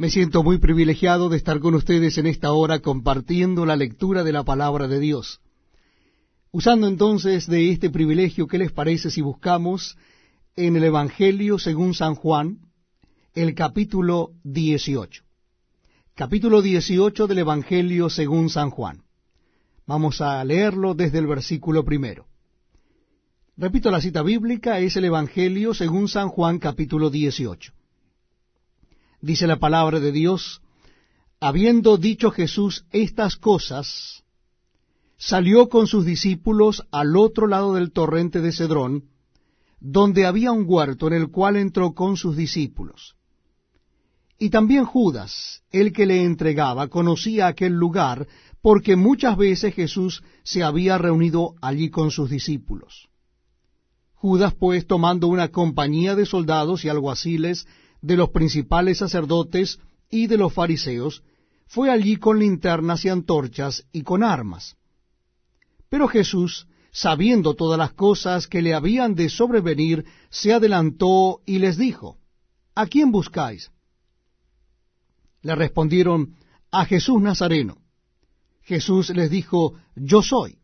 Me siento muy privilegiado de estar con ustedes en esta hora compartiendo la lectura de la palabra de Dios. Usando entonces de este privilegio, ¿qué les parece si buscamos en el Evangelio según San Juan, el capítulo 18? Capítulo 18 del Evangelio según San Juan. Vamos a leerlo desde el versículo primero. Repito la cita bíblica, es el Evangelio según San Juan capítulo 18 dice la palabra de Dios, habiendo dicho Jesús estas cosas, salió con sus discípulos al otro lado del torrente de Cedrón, donde había un huerto en el cual entró con sus discípulos. Y también Judas, el que le entregaba, conocía aquel lugar, porque muchas veces Jesús se había reunido allí con sus discípulos. Judas, pues, tomando una compañía de soldados y alguaciles, de los principales sacerdotes y de los fariseos, fue allí con linternas y antorchas y con armas. Pero Jesús, sabiendo todas las cosas que le habían de sobrevenir, se adelantó y les dijo, ¿A quién buscáis? Le respondieron, a Jesús Nazareno. Jesús les dijo, Yo soy.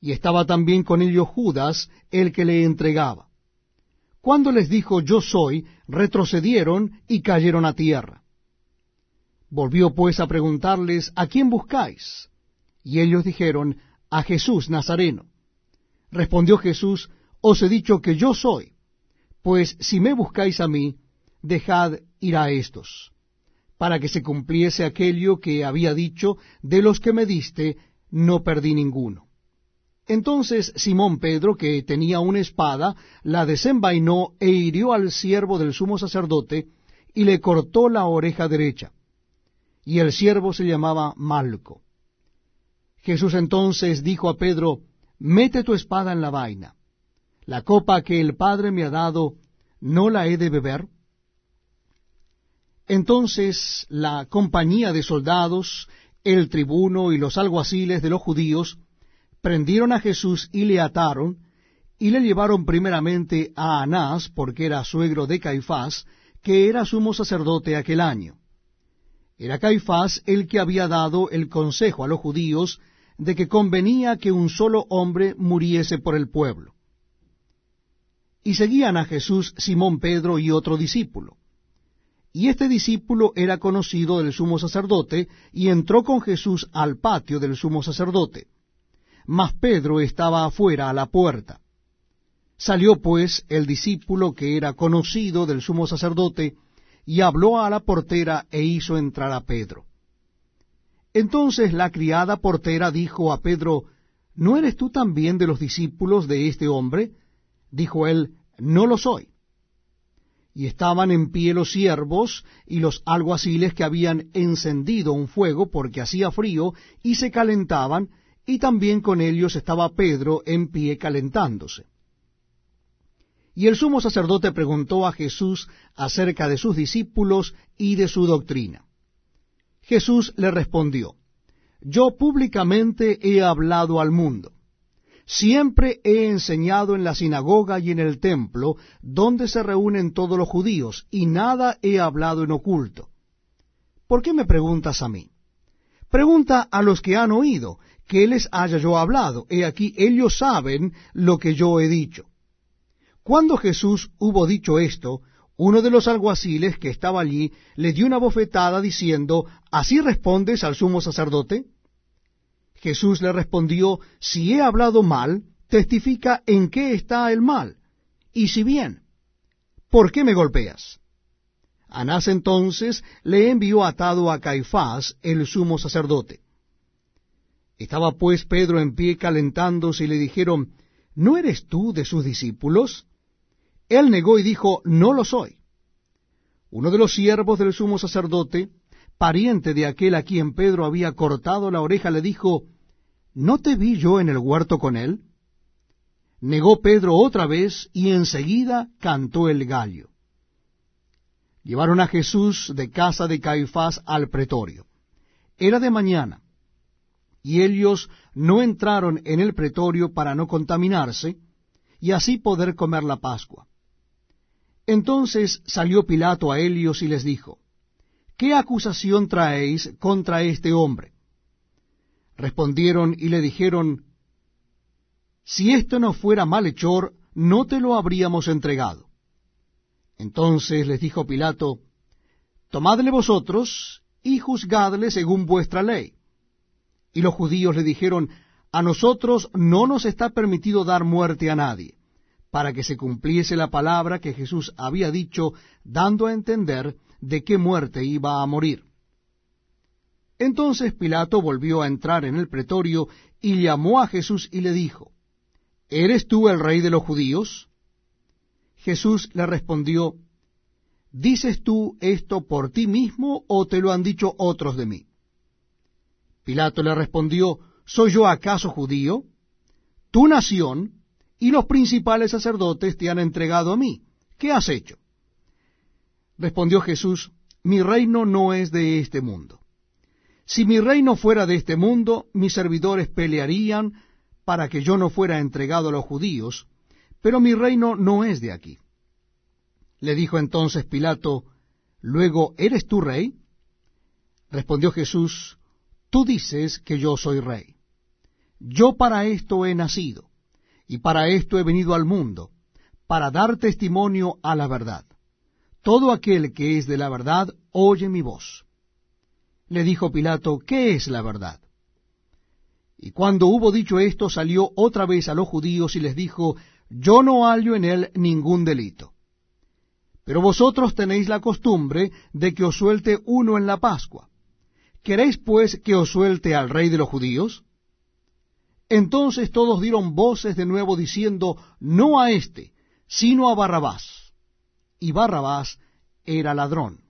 Y estaba también con ellos Judas, el que le entregaba. Cuando les dijo yo soy, retrocedieron y cayeron a tierra. Volvió pues a preguntarles, ¿a quién buscáis? Y ellos dijeron, a Jesús Nazareno. Respondió Jesús, os he dicho que yo soy, pues si me buscáis a mí, dejad ir a estos, para que se cumpliese aquello que había dicho, de los que me diste, no perdí ninguno. Entonces Simón Pedro, que tenía una espada, la desenvainó e hirió al siervo del sumo sacerdote, y le cortó la oreja derecha. Y el siervo se llamaba Malco. Jesús entonces dijo a Pedro, Mete tu espada en la vaina. La copa que el Padre me ha dado, ¿no la he de beber? Entonces la compañía de soldados, el tribuno y los alguaciles de los judíos, prendieron a Jesús y le ataron, y le llevaron primeramente a Anás, porque era suegro de Caifás, que era sumo sacerdote aquel año. Era Caifás el que había dado el consejo a los judíos de que convenía que un solo hombre muriese por el pueblo. Y seguían a Jesús Simón Pedro y otro discípulo. Y este discípulo era conocido del sumo sacerdote, y entró con Jesús al patio del sumo sacerdote mas Pedro estaba afuera a la puerta. Salió pues el discípulo que era conocido del sumo sacerdote, y habló a la portera e hizo entrar a Pedro. Entonces la criada portera dijo a Pedro, ¿No eres tú también de los discípulos de este hombre? Dijo él, No lo soy. Y estaban en pie los siervos y los alguaciles que habían encendido un fuego porque hacía frío, y se calentaban, y también con ellos estaba Pedro en pie calentándose. Y el sumo sacerdote preguntó a Jesús acerca de sus discípulos y de su doctrina. Jesús le respondió, Yo públicamente he hablado al mundo. Siempre he enseñado en la sinagoga y en el templo, donde se reúnen todos los judíos, y nada he hablado en oculto. ¿Por qué me preguntas a mí? Pregunta a los que han oído, que les haya yo hablado. He aquí, ellos saben lo que yo he dicho. Cuando Jesús hubo dicho esto, uno de los alguaciles que estaba allí le dio una bofetada diciendo, ¿Así respondes al sumo sacerdote? Jesús le respondió, Si he hablado mal, testifica en qué está el mal, y si bien, ¿por qué me golpeas? Anás entonces le envió atado a Caifás, el sumo sacerdote. Estaba pues Pedro en pie calentándose y le dijeron, ¿no eres tú de sus discípulos? Él negó y dijo, no lo soy. Uno de los siervos del sumo sacerdote, pariente de aquel a quien Pedro había cortado la oreja, le dijo, ¿no te vi yo en el huerto con él? Negó Pedro otra vez y enseguida cantó el gallo. Llevaron a Jesús de casa de Caifás al pretorio. Era de mañana y ellos no entraron en el pretorio para no contaminarse, y así poder comer la Pascua. Entonces salió Pilato a ellos y les dijo, ¿qué acusación traéis contra este hombre? Respondieron y le dijeron, Si esto no fuera malhechor, no te lo habríamos entregado. Entonces les dijo Pilato, Tomadle vosotros y juzgadle según vuestra ley. Y los judíos le dijeron, A nosotros no nos está permitido dar muerte a nadie, para que se cumpliese la palabra que Jesús había dicho, dando a entender de qué muerte iba a morir. Entonces Pilato volvió a entrar en el pretorio y llamó a Jesús y le dijo, ¿Eres tú el rey de los judíos? Jesús le respondió, ¿Dices tú esto por ti mismo o te lo han dicho otros de mí? Pilato le respondió, ¿Soy yo acaso judío? Tu nación y los principales sacerdotes te han entregado a mí. ¿Qué has hecho? Respondió Jesús, Mi reino no es de este mundo. Si mi reino fuera de este mundo, mis servidores pelearían para que yo no fuera entregado a los judíos, pero mi reino no es de aquí. Le dijo entonces Pilato, Luego, ¿eres tú rey? Respondió Jesús, Tú dices que yo soy rey. Yo para esto he nacido, y para esto he venido al mundo, para dar testimonio a la verdad. Todo aquel que es de la verdad oye mi voz. Le dijo Pilato, ¿qué es la verdad? Y cuando hubo dicho esto, salió otra vez a los judíos y les dijo, Yo no hallo en él ningún delito. Pero vosotros tenéis la costumbre de que os suelte uno en la Pascua. ¿Queréis pues que os suelte al rey de los judíos? Entonces todos dieron voces de nuevo diciendo, no a éste, sino a Barrabás. Y Barrabás era ladrón.